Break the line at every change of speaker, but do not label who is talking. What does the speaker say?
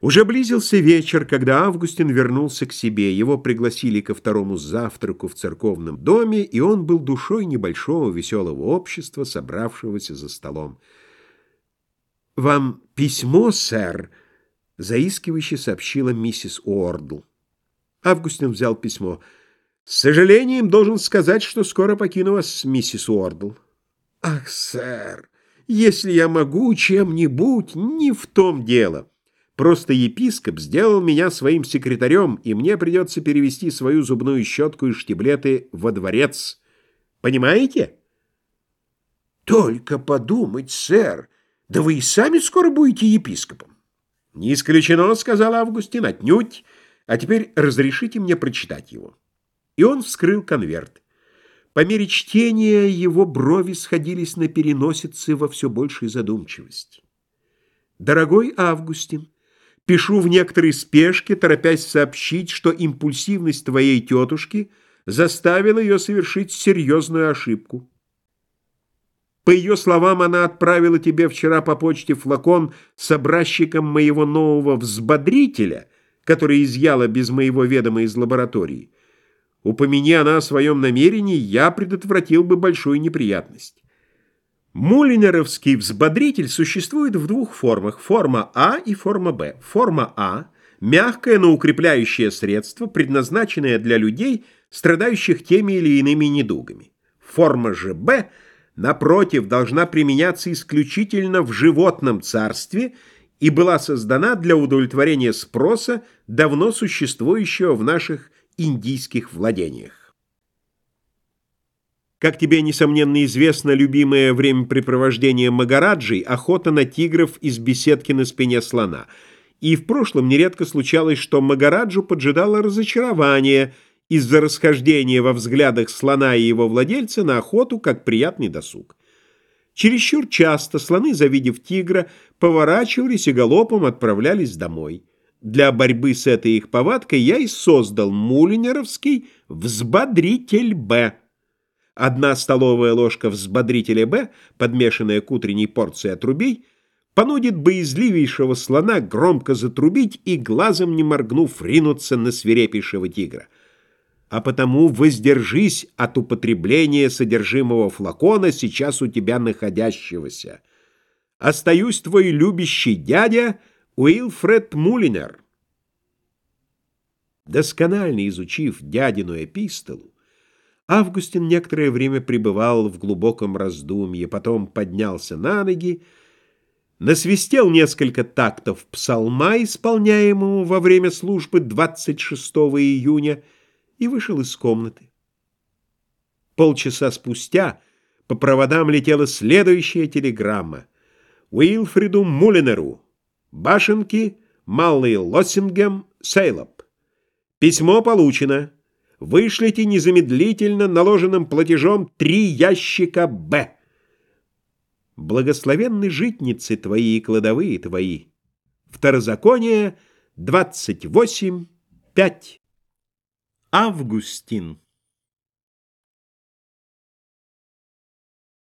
Уже близился вечер, когда Августин вернулся к себе. Его пригласили ко второму завтраку в церковном доме, и он был душой небольшого веселого общества, собравшегося за столом. «Вам письмо, сэр?» — заискивающе сообщила миссис Уордл. Августин взял письмо. «С сожалением должен сказать, что скоро покину вас, миссис Уордл». «Ах, сэр, если я могу чем-нибудь, не в том дело». Просто епископ сделал меня своим секретарем, и мне придется перевести свою зубную щетку и штиблеты во дворец. Понимаете? Только подумать, сэр, да вы и сами скоро будете епископом. Не исключено, сказал Августин, отнюдь. А теперь разрешите мне прочитать его. И он вскрыл конверт. По мере чтения его брови сходились на переносице во все большей задумчивости. «Дорогой Августин, Пишу в некоторой спешке, торопясь сообщить, что импульсивность твоей тетушки заставила ее совершить серьезную ошибку. По ее словам, она отправила тебе вчера по почте флакон с образчиком моего нового взбодрителя, который изъяла без моего ведома из лаборатории. Упомяни она о своем намерении, я предотвратил бы большую неприятность. Мулинеровский взбодритель существует в двух формах – форма А и форма Б. Форма А – мягкое, но укрепляющее средство, предназначенное для людей, страдающих теми или иными недугами. Форма же Б, напротив, должна применяться исключительно в животном царстве и была создана для удовлетворения спроса, давно существующего в наших индийских владениях. Как тебе, несомненно, известно, любимое времяпрепровождение Магараджей — охота на тигров из беседки на спине слона. И в прошлом нередко случалось, что Магараджу поджидало разочарование из-за расхождения во взглядах слона и его владельца на охоту как приятный досуг. Чересчур часто слоны, завидев тигра, поворачивались и галопом отправлялись домой. Для борьбы с этой их повадкой я и создал мулинеровский «Взбодритель Б». Одна столовая ложка взбодрителя «Б», подмешанная к утренней порции отрубей, понудит боязливейшего слона громко затрубить и, глазом не моргнув, ринуться на свирепейшего тигра. А потому воздержись от употребления содержимого флакона, сейчас у тебя находящегося. Остаюсь твой любящий дядя Уилфред Мулинер. Досконально изучив дядину эпистолу, Августин некоторое время пребывал в глубоком раздумье, потом поднялся на ноги, насвистел несколько тактов псалма, исполняемого во время службы 26 июня, и вышел из комнаты. Полчаса спустя по проводам летела следующая телеграмма. Уилфриду Мулинеру, Башенки, Малый Лоссингем, Сейлоп. Письмо получено. Вышлите незамедлительно наложенным платежом три ящика «Б». Благословенны житницы твои и кладовые твои. Второзаконие 28.5. Августин.